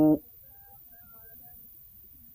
ۚ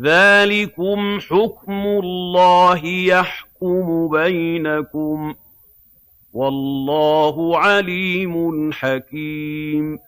ذَٰلِكُمْ حُكْمُ اللَّهِ يَحْكُمُ بَيْنَكُمْ ۚ وَاللَّهُ عَلِيمٌ حَكِيمٌ